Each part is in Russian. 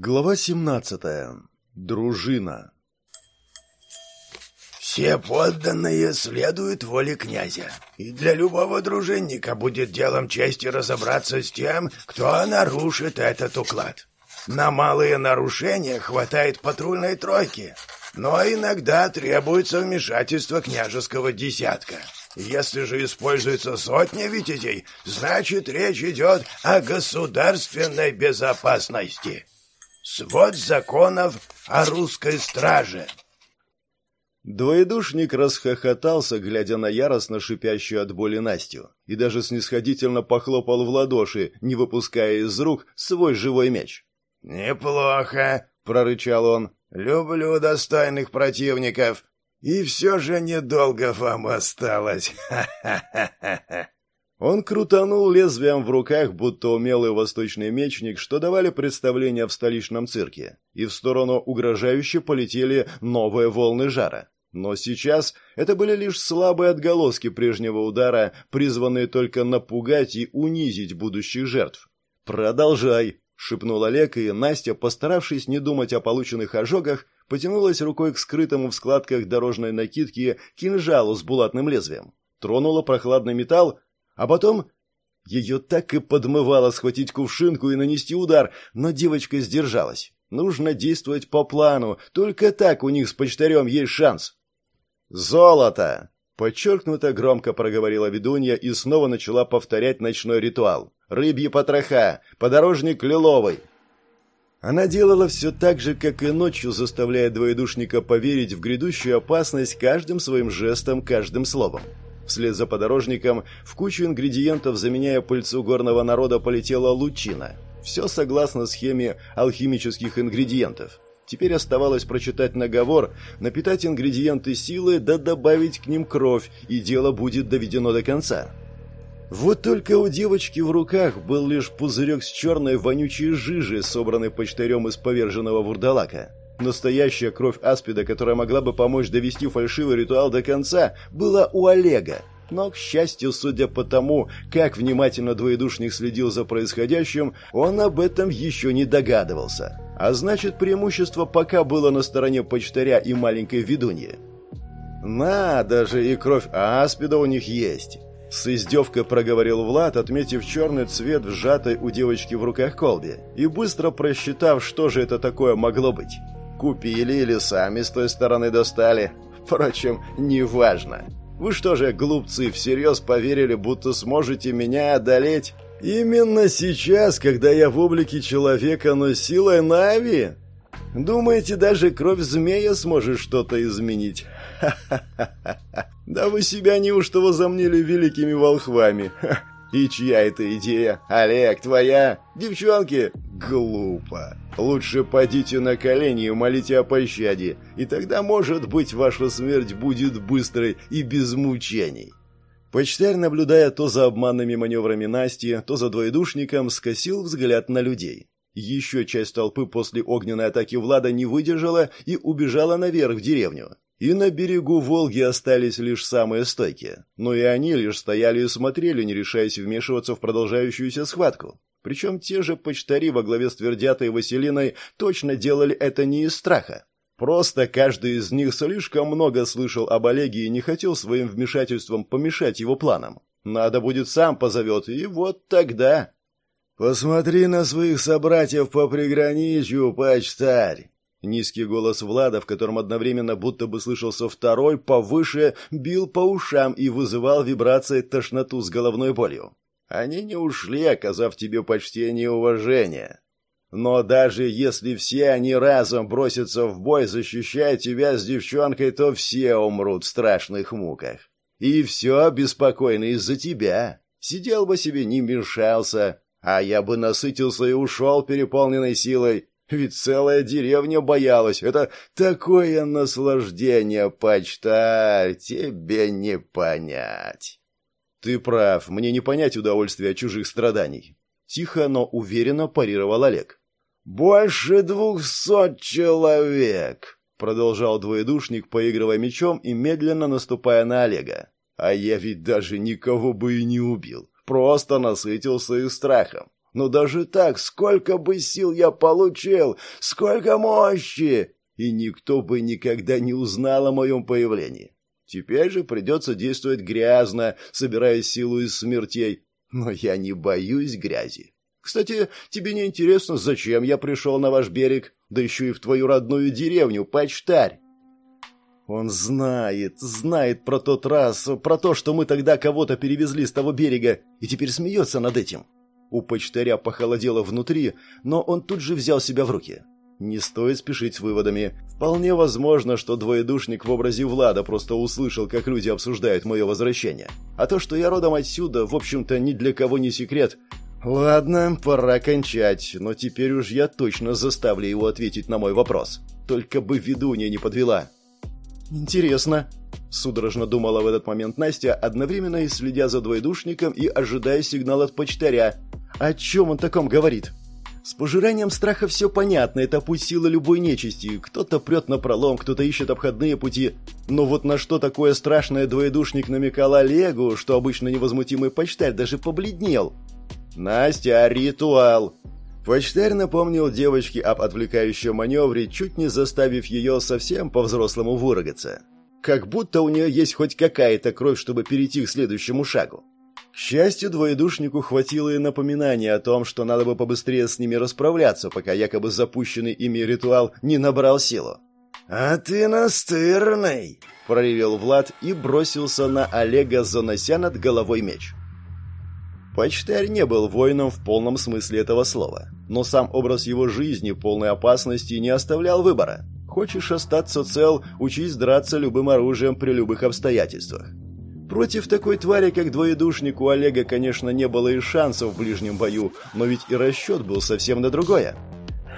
Глава 17. Дружина. Все подданные следуют воле князя, и для любого дружинника будет делом чести разобраться с тем, кто нарушит этот уклад. На малые нарушения хватает патрульной тройки, но иногда требуется вмешательство княжеского десятка. Если же используется сотня витязей, значит речь идет о государственной безопасности. Свод законов о русской страже. Двоедушник расхохотался, глядя на яростно шипящую от боли Настю, и даже снисходительно похлопал в ладоши, не выпуская из рук свой живой меч. «Неплохо», — прорычал он. «Люблю достойных противников. И все же недолго вам осталось. Ха-ха-ха-ха». Он крутанул лезвием в руках, будто умелый восточный мечник, что давали представления в столичном цирке, и в сторону угрожающе полетели новые волны жара. Но сейчас это были лишь слабые отголоски прежнего удара, призванные только напугать и унизить будущих жертв. «Продолжай!» — шепнул Олег, и Настя, постаравшись не думать о полученных ожогах, потянулась рукой к скрытому в складках дорожной накидки кинжалу с булатным лезвием. Тронула прохладный металл, а потом ее так и подмывало схватить кувшинку и нанести удар, но девочка сдержалась. Нужно действовать по плану, только так у них с почтарем есть шанс. «Золото!» — подчеркнуто громко проговорила ведунья и снова начала повторять ночной ритуал. «Рыбьи потроха! Подорожник лиловый!» Она делала все так же, как и ночью, заставляя двоедушника поверить в грядущую опасность каждым своим жестом, каждым словом. Вслед за подорожником в кучу ингредиентов, заменяя пыльцу горного народа, полетела лучина. Все согласно схеме алхимических ингредиентов. Теперь оставалось прочитать наговор, напитать ингредиенты силой, да добавить к ним кровь, и дело будет доведено до конца. Вот только у девочки в руках был лишь пузырек с черной вонючей жижи, собранной почтарем из поверженного вурдалака. Настоящая кровь аспида, которая могла бы помочь довести фальшивый ритуал до конца, была у Олега. Но, к счастью, судя по тому, как внимательно двоедушник следил за происходящим, он об этом еще не догадывался. А значит, преимущество пока было на стороне почтаря и маленькой ведуньи. «Надо же, и кровь аспида у них есть!» С издевкой проговорил Влад, отметив черный цвет в сжатой у девочки в руках колбе, и быстро просчитав, что же это такое могло быть. Купили или сами с той стороны достали. Впрочем, неважно. Вы что же, глупцы, всерьез поверили, будто сможете меня одолеть? Именно сейчас, когда я в облике человека, но силой Нави? Думаете, даже кровь змея сможет что-то изменить? Ха-ха-ха! Да вы себя неужто возомнили великими волхвами? Ха. И чья это идея? Олег, твоя? Девчонки? Глупо. Лучше падите на колени и молите о пощаде, и тогда, может быть, ваша смерть будет быстрой и без мучений. Почтарь, наблюдая то за обманными маневрами Насти, то за двоедушником, скосил взгляд на людей. Еще часть толпы после огненной атаки Влада не выдержала и убежала наверх в деревню. И на берегу Волги остались лишь самые стойкие. Но и они лишь стояли и смотрели, не решаясь вмешиваться в продолжающуюся схватку. Причем те же почтари во главе с Твердятой и Василиной точно делали это не из страха. Просто каждый из них слишком много слышал об Олеге и не хотел своим вмешательством помешать его планам. Надо будет сам позовет, и вот тогда... «Посмотри на своих собратьев по приграничью, почтарь!» Низкий голос Влада, в котором одновременно будто бы слышался второй, повыше, бил по ушам и вызывал вибрации тошноту с головной болью. Они не ушли, оказав тебе почтение и уважение. Но даже если все они разом бросятся в бой, защищая тебя с девчонкой, то все умрут в страшных муках. И все беспокойно из-за тебя. Сидел бы себе, не мешался, а я бы насытился и ушел переполненной силой, ведь целая деревня боялась. Это такое наслаждение, почтарь, тебе не понять. Ты прав, мне не понять удовольствия чужих страданий. Тихо, но уверенно парировал Олег. Больше двухсот человек, продолжал двоедушник, поигрывая мечом и медленно наступая на Олега. А я ведь даже никого бы и не убил. Просто насытился их страхом. Но даже так, сколько бы сил я получил, сколько мощи! И никто бы никогда не узнал о моем появлении. Теперь же придется действовать грязно, собирая силу из смертей. Но я не боюсь грязи. Кстати, тебе не интересно, зачем я пришел на ваш берег, да еще и в твою родную деревню, почтарь? Он знает, знает про тот раз, про то, что мы тогда кого-то перевезли с того берега, и теперь смеется над этим. У почтаря похолодело внутри, но он тут же взял себя в руки. Не стоит спешить с выводами. Вполне возможно, что двоедушник в образе Влада просто услышал, как люди обсуждают мое возвращение. А то, что я родом отсюда, в общем-то, ни для кого не секрет. Ладно, пора кончать, но теперь уж я точно заставлю его ответить на мой вопрос. Только бы ведунья не подвела. Интересно. Судорожно думала в этот момент Настя, одновременно и следя за двоедушником и ожидая сигнал от почтаря. О чем он таком говорит? С пожиранием страха все понятно, это путь силы любой нечисти. Кто-то прет на пролом, кто-то ищет обходные пути. Но вот на что такое страшное двоедушник намекал Олегу, что обычно невозмутимый почтарь даже побледнел. «Настя, ритуал!» Почтарь напомнил девочке об отвлекающем маневре, чуть не заставив ее совсем по-взрослому выругаться. Как будто у нее есть хоть какая-то кровь, чтобы перейти к следующему шагу. К счастью, двоедушнику хватило и напоминания о том, что надо бы побыстрее с ними расправляться, пока якобы запущенный ими ритуал не набрал силу. «А ты настырный!» — проревел Влад и бросился на Олега, занося над головой меч. Почтарь не был воином в полном смысле этого слова, но сам образ его жизни, полной опасности, не оставлял выбора. Хочешь остаться цел, учись драться любым оружием при любых обстоятельствах. Против такой твари, как двоедушник, у Олега, конечно, не было и шансов в ближнем бою, но ведь и расчет был совсем на другое.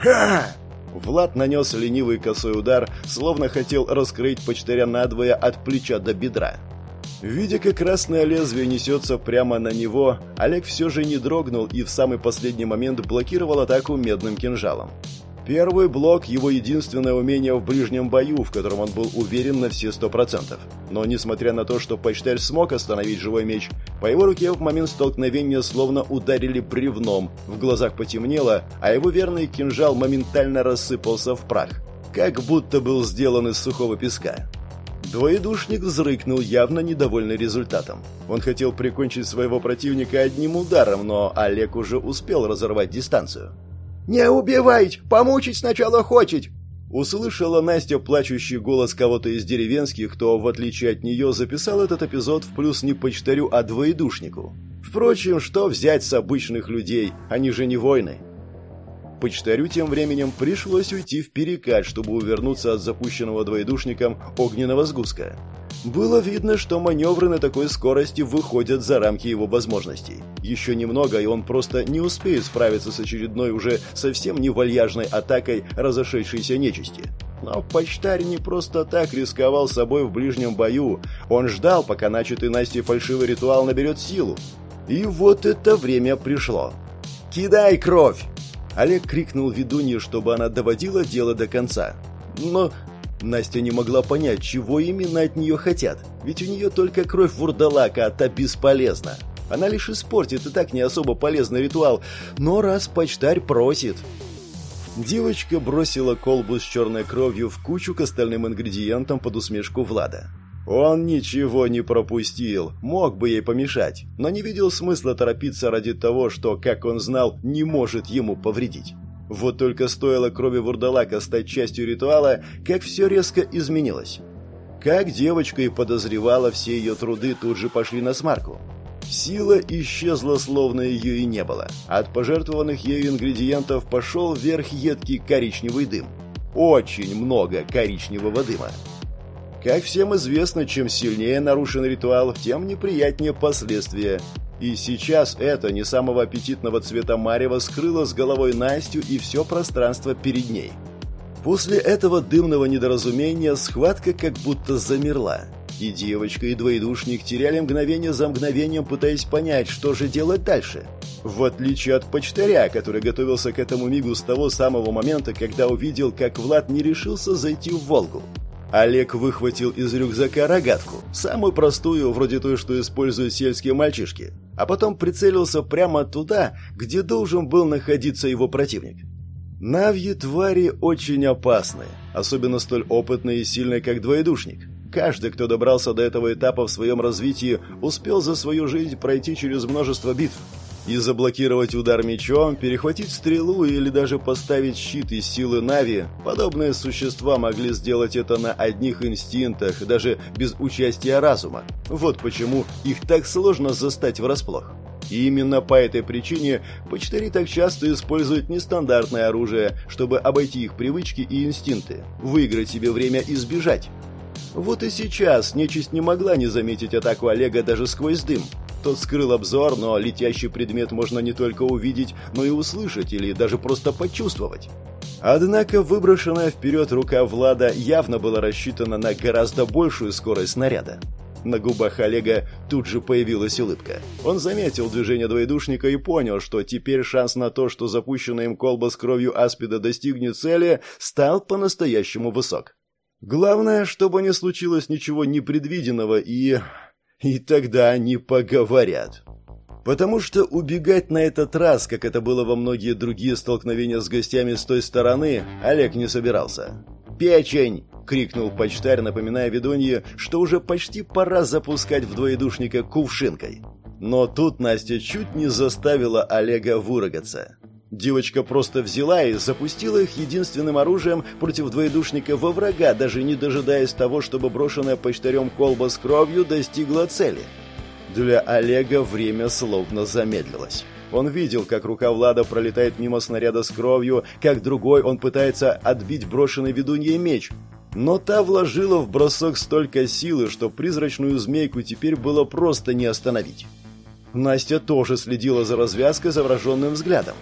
«Ха!» Влад нанес ленивый косой удар, словно хотел раскрыть почтаря надвое от плеча до бедра. Видя, как красное лезвие несется прямо на него, Олег все же не дрогнул и в самый последний момент блокировал атаку медным кинжалом. Первый блок – его единственное умение в ближнем бою, в котором он был уверен на все сто процентов. Но несмотря на то, что почтарь смог остановить живой меч, по его руке в момент столкновения словно ударили бревном, в глазах потемнело, а его верный кинжал моментально рассыпался в прах, как будто был сделан из сухого песка. Двоедушник взрыкнул, явно недовольный результатом. Он хотел прикончить своего противника одним ударом, но Олег уже успел разорвать дистанцию. «Не убивать! Помучить сначала хочет!» Услышала Настя плачущий голос кого-то из деревенских, кто, в отличие от нее, записал этот эпизод в плюс не почтарю, а двоедушнику. Впрочем, что взять с обычных людей? Они же не войны. Почтарю тем временем пришлось уйти в перекат, чтобы увернуться от запущенного двоедушником огненного сгустка. Было видно, что маневры на такой скорости выходят за рамки его возможностей. Еще немного, и он просто не успеет справиться с очередной уже совсем не вальяжной атакой разошедшейся нечисти. Но почтарь не просто так рисковал собой в ближнем бою. Он ждал, пока начатый Настей фальшивый ритуал наберет силу. И вот это время пришло. «Кидай кровь!» Олег крикнул ведунье, чтобы она доводила дело до конца. Но Настя не могла понять, чего именно от нее хотят, ведь у нее только кровь вурдалака, а та бесполезна. Она лишь испортит и так не особо полезный ритуал, но раз почтарь просит... Девочка бросила колбу с черной кровью в кучу к остальным ингредиентам под усмешку Влада. Он ничего не пропустил, мог бы ей помешать, но не видел смысла торопиться ради того, что, как он знал, не может ему повредить. Вот только стоило крови вурдалака стать частью ритуала, как все резко изменилось. Как девочка и подозревала, все ее труды тут же пошли на смарку. Сила исчезла, словно ее и не было. От пожертвованных ею ингредиентов пошел вверх едкий коричневый дым. Очень много коричневого дыма. Как всем известно, чем сильнее нарушен ритуал, тем неприятнее последствия. И сейчас это не самого аппетитного цвета марева скрыло с головой Настю и все пространство перед ней. После этого дымного недоразумения схватка как будто замерла. И девочка, и двоедушник теряли мгновение за мгновением, пытаясь понять, что же делать дальше. В отличие от почтаря, который готовился к этому мигу с того самого момента, когда увидел, как Влад не решился зайти в «Волгу». Олег выхватил из рюкзака рогатку, самую простую, вроде той, что используют сельские мальчишки. а потом прицелился прямо туда, где должен был находиться его противник. Навьи твари очень опасны, особенно столь опытные и сильные, как двоедушник. Каждый, кто добрался до этого этапа в своем развитии, успел за свою жизнь пройти через множество битв. И заблокировать удар мечом, перехватить стрелу или даже поставить щит из силы Нави, подобные существа могли сделать это на одних инстинктах, даже без участия разума. Вот почему их так сложно застать врасплох. И именно по этой причине почтари так часто используют нестандартное оружие, чтобы обойти их привычки и инстинкты, выиграть себе время и сбежать. Вот и сейчас нечисть не могла не заметить атаку Олега даже сквозь дым. Тот скрыл обзор, но летящий предмет можно не только увидеть, но и услышать или даже просто почувствовать. Однако выброшенная вперед рука Влада явно была рассчитана на гораздо большую скорость снаряда. На губах Олега тут же появилась улыбка. Он заметил движение двоедушника и понял, что теперь шанс на то, что запущенная им колба с кровью аспида достигнет цели, стал по-настоящему высок. Главное, чтобы не случилось ничего непредвиденного и... И тогда они поговорят. Потому что убегать на этот раз, как это было во многие другие столкновения с гостями с той стороны, Олег не собирался. «Печень!» — крикнул почтарь, напоминая ведунье, что уже почти пора запускать в двоедушника кувшинкой. Но тут Настя чуть не заставила Олега выругаться. Девочка просто взяла и запустила их единственным оружием против двоедушника во врага, даже не дожидаясь того, чтобы брошенная почтарем колба с кровью достигла цели. Для Олега время словно замедлилось. Он видел, как рука Влада пролетает мимо снаряда с кровью, как другой он пытается отбить брошенный ведуньей меч. Но та вложила в бросок столько силы, что призрачную змейку теперь было просто не остановить. Настя тоже следила за развязкой завраженным взглядом.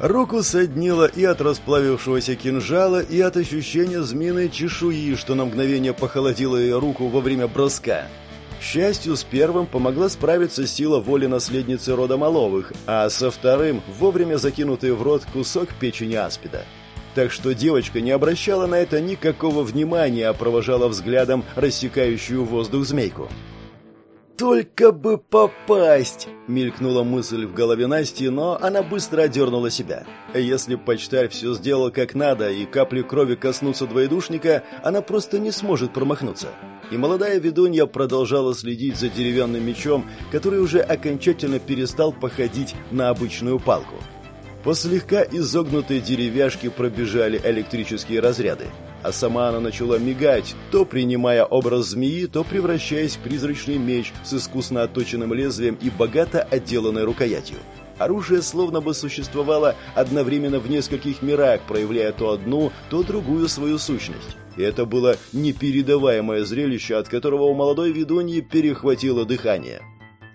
Руку соднило и от расплавившегося кинжала, и от ощущения змеиной чешуи, что на мгновение похолодило ее руку во время броска. К счастью, с первым помогла справиться сила воли наследницы рода Маловых, а со вторым – вовремя закинутый в рот кусок печени аспида. Так что девочка не обращала на это никакого внимания, а провожала взглядом рассекающую воздух змейку. «Только бы попасть!» — мелькнула мысль в голове Насти, но она быстро одернула себя. Если почтарь все сделал как надо и капли крови коснутся двоедушника, она просто не сможет промахнуться. И молодая ведунья продолжала следить за деревянным мечом, который уже окончательно перестал походить на обычную палку. По слегка изогнутой деревяшке пробежали электрические разряды а сама она начала мигать, то принимая образ змеи, то превращаясь в призрачный меч с искусно отточенным лезвием и богато отделанной рукоятью. Оружие словно бы существовало одновременно в нескольких мирах, проявляя то одну, то другую свою сущность. И это было непередаваемое зрелище, от которого у молодой ведуньи перехватило дыхание.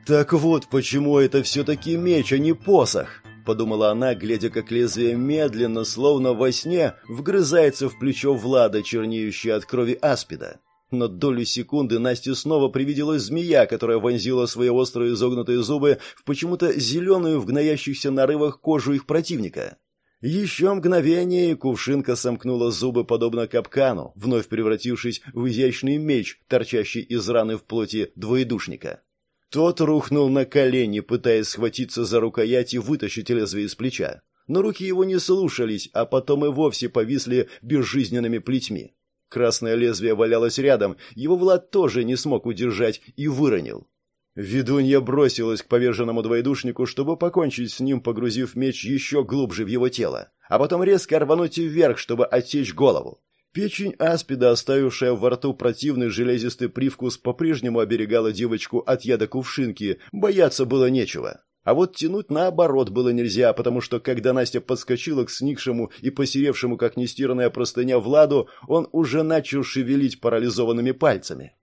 Так вот, почему это все-таки меч, а не посох подумала она, глядя, как лезвие медленно, словно во сне, вгрызается в плечо Влада, чернеющее от крови аспида. Но долю секунды Насте снова привиделась змея, которая вонзила свои острые изогнутые зубы в почему-то зеленую в гноящихся нарывах кожу их противника. Еще мгновение, и кувшинка сомкнула зубы подобно капкану, вновь превратившись в изящный меч, торчащий из раны в плоти двоедушника. Тот рухнул на колени, пытаясь схватиться за рукоять и вытащить лезвие из плеча. Но руки его не слушались, а потом и вовсе повисли безжизненными плетьми. Красное лезвие валялось рядом, его Влад тоже не смог удержать и выронил. Ведунья бросилась к поверженному двоедушнику, чтобы покончить с ним, погрузив меч еще глубже в его тело, а потом резко рвануть вверх, чтобы отсечь голову. Печень аспида, оставившая во рту противный железистый привкус, по-прежнему оберегала девочку от яда кувшинки, бояться было нечего. А вот тянуть наоборот было нельзя, потому что когда Настя подскочила к сникшему и посеревшему, как нестиранная простыня, Владу, он уже начал шевелить парализованными пальцами.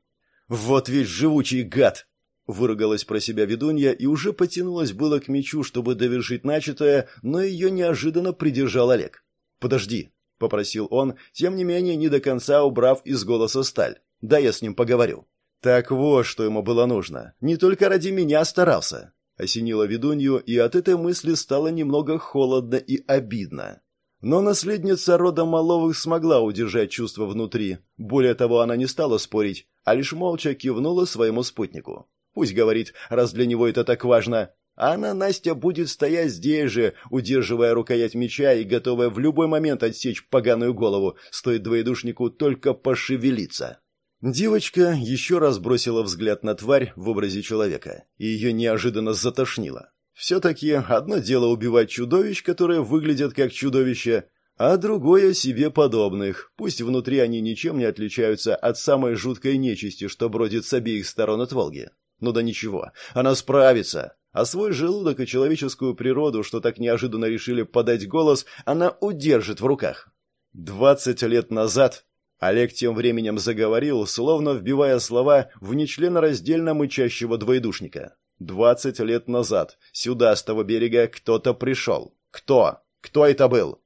«Вот ведь живучий гад!» — выругалась про себя ведунья и уже потянулась было к мечу, чтобы довершить начатое, но ее неожиданно придержал Олег. «Подожди!» Попросил он, тем не менее не до конца убрав из голоса сталь. Да я с ним поговорю. Так вот, что ему было нужно. Не только ради меня старался. Осенила ведунью, и от этой мысли стало немного холодно и обидно. Но наследница рода Маловых смогла удержать чувство внутри. Более того, она не стала спорить, а лишь молча кивнула своему спутнику. Пусть говорит, раз для него это так важно. А она, Настя, будет стоять здесь же, удерживая рукоять меча и готовая в любой момент отсечь поганую голову, стоит двоедушнику только пошевелиться. Девочка еще раз бросила взгляд на тварь в образе человека, и ее неожиданно затошнило. Все-таки одно дело убивать чудовищ, которые выглядят как чудовища, а другое себе подобных. Пусть внутри они ничем не отличаются от самой жуткой нечисти, что бродит с обеих сторон от Волги. Ну да ничего, она справится. А свой желудок и человеческую природу, что так неожиданно решили подать голос, она удержит в руках. Двадцать лет назад Олег тем временем заговорил, словно вбивая слова в нечленораздельно мычащего двоедушника. «Двадцать лет назад сюда, с того берега, кто-то пришел. Кто? Кто это был?»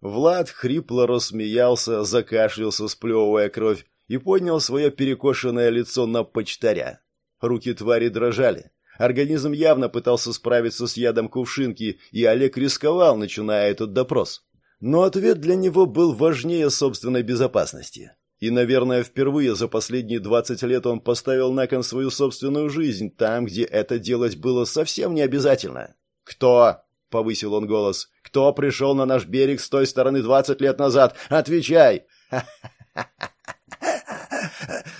Влад хрипло рассмеялся, закашлялся, сплевывая кровь, и поднял свое перекошенное лицо на почтаря. Руки твари дрожали. Организм явно пытался справиться с ядом кувшинки, и Олег рисковал, начиная этот допрос. Но ответ для него был важнее собственной безопасности. И, наверное, впервые за последние 20 лет он поставил на кон свою собственную жизнь там, где это делать было совсем не обязательно. «Кто?» — повысил он голос. «Кто пришел на наш берег с той стороны 20 лет назад? Отвечай!»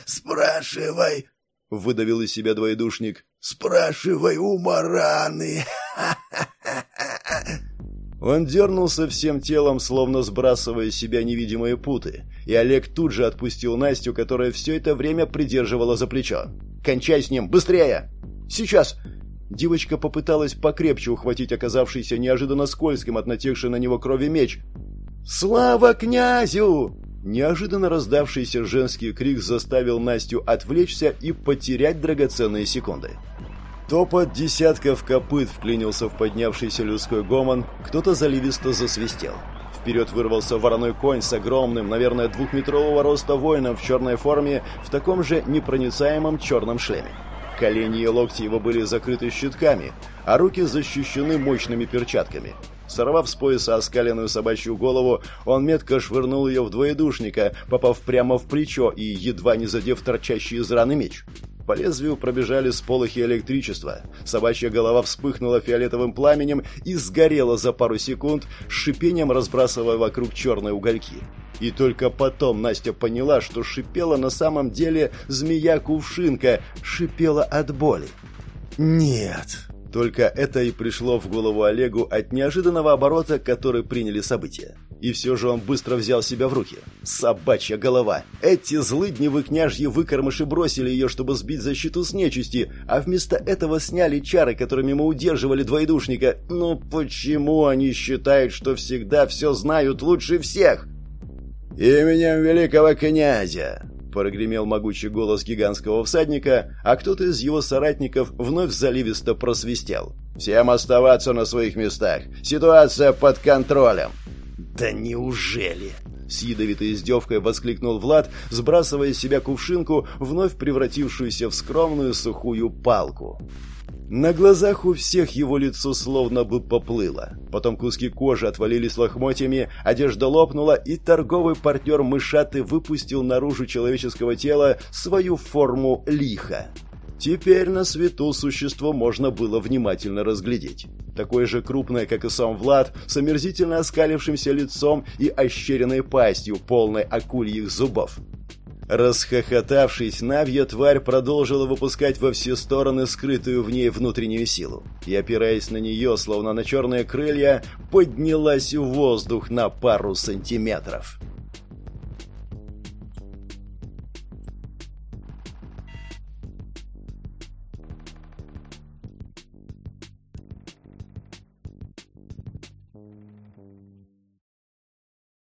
«Спрашивай!» — выдавил из себя двоедушник. «Спрашивай у Мараны!» Он дернулся всем телом, словно сбрасывая с себя невидимые путы, и Олег тут же отпустил Настю, которая все это время придерживала за плечо. «Кончай с ним! Быстрее!» «Сейчас!» Девочка попыталась покрепче ухватить оказавшийся неожиданно скользким от натекшей на него крови меч. «Слава князю!» Неожиданно раздавшийся женский крик заставил Настю отвлечься и потерять драгоценные секунды. Топот десятков копыт вклинился в поднявшийся людской гомон, кто-то заливисто засвистел. Вперед вырвался вороной конь с огромным, наверное, двухметрового роста воином в черной форме в таком же непроницаемом черном шлеме. Колени и локти его были закрыты щитками, а руки защищены мощными перчатками. Сорвав с пояса оскаленную собачью голову, он метко швырнул ее в двоедушника, попав прямо в плечо и едва не задев торчащий из раны меч. По лезвию пробежали сполохи электричества. Собачья голова вспыхнула фиолетовым пламенем и сгорела за пару секунд, с шипением разбрасывая вокруг черные угольки. И только потом Настя поняла, что шипела на самом деле змея-кувшинка, шипела от боли. «Нет!» Только это и пришло в голову Олегу от неожиданного оборота, который приняли события. И все же он быстро взял себя в руки. Собачья голова. Эти злыдневы княжьи выкормыши бросили ее, чтобы сбить защиту с нечисти, а вместо этого сняли чары, которыми мы удерживали двоедушника. Ну почему они считают, что всегда все знают лучше всех? «Именем великого князя!» Прогремел могучий голос гигантского всадника, а кто-то из его соратников вновь заливисто просвистел. «Всем оставаться на своих местах! Ситуация под контролем!» «Да неужели?» С ядовитой издевкой воскликнул Влад, сбрасывая с себя кувшинку, вновь превратившуюся в скромную сухую палку. На глазах у всех его лицо словно бы поплыло. Потом куски кожи отвалились лохмотьями, одежда лопнула, и торговый партнер мышаты выпустил наружу человеческого тела свою форму лиха. Теперь на свету существо можно было внимательно разглядеть. Такое же крупное, как и сам Влад, с омерзительно оскалившимся лицом и ощеренной пастью, полной акульих зубов. Расхохотавшись, Навья тварь продолжила выпускать во все стороны скрытую в ней внутреннюю силу. И, опираясь на нее, словно на черные крылья, поднялась в воздух на пару сантиметров.